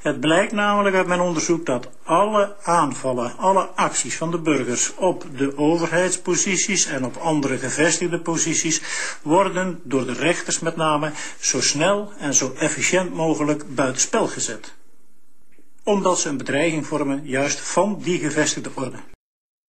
Het blijkt namelijk uit mijn onderzoek dat alle aanvallen, alle acties van de burgers op de overheidsposities en op andere gevestigde posities worden door de rechters met name zo snel en zo efficiënt mogelijk buitenspel gezet. Omdat ze een bedreiging vormen juist van die gevestigde orde.